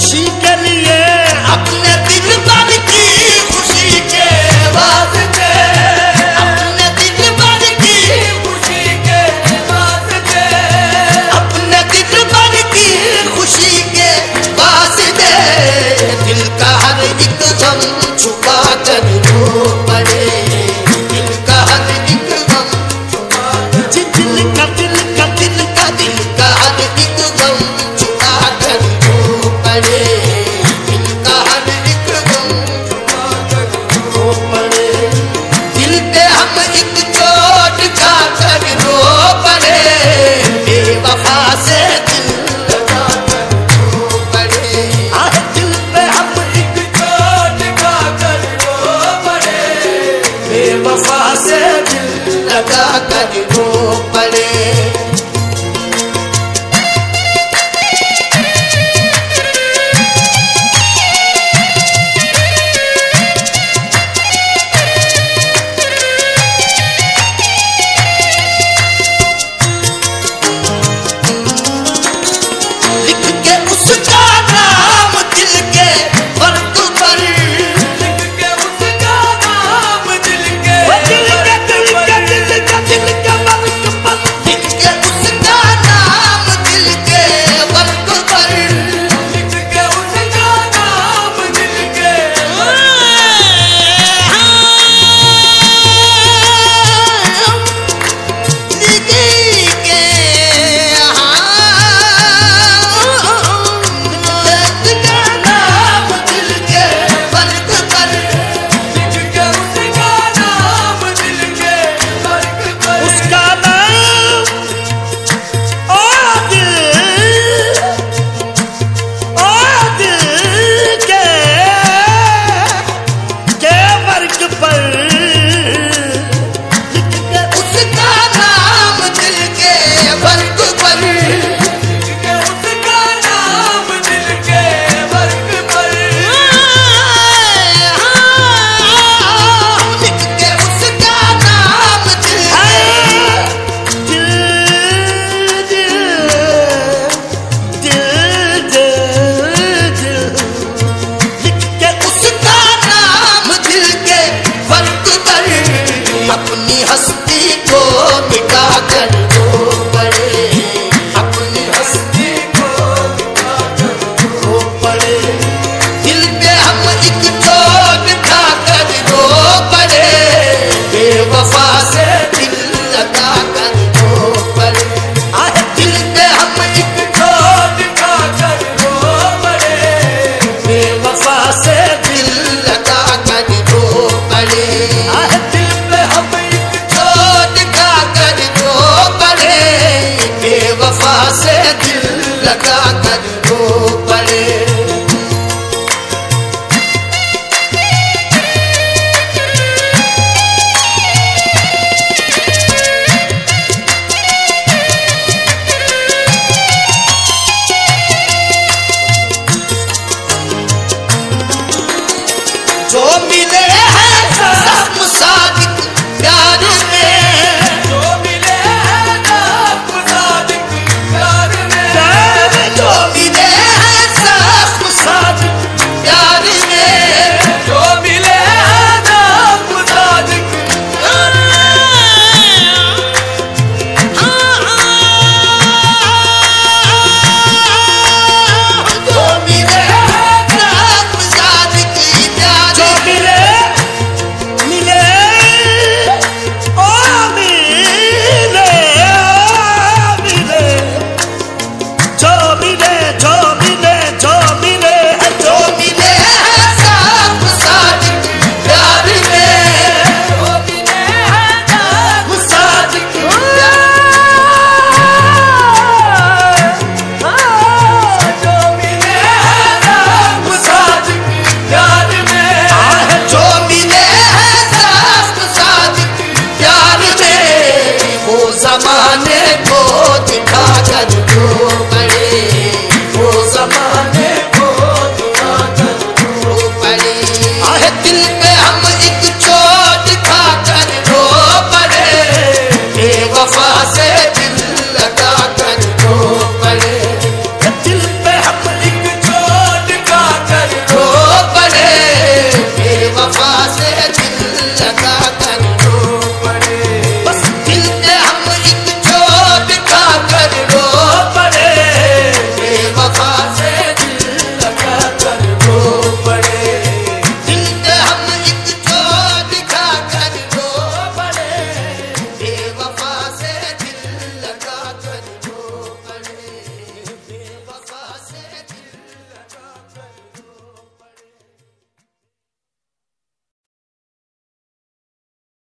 she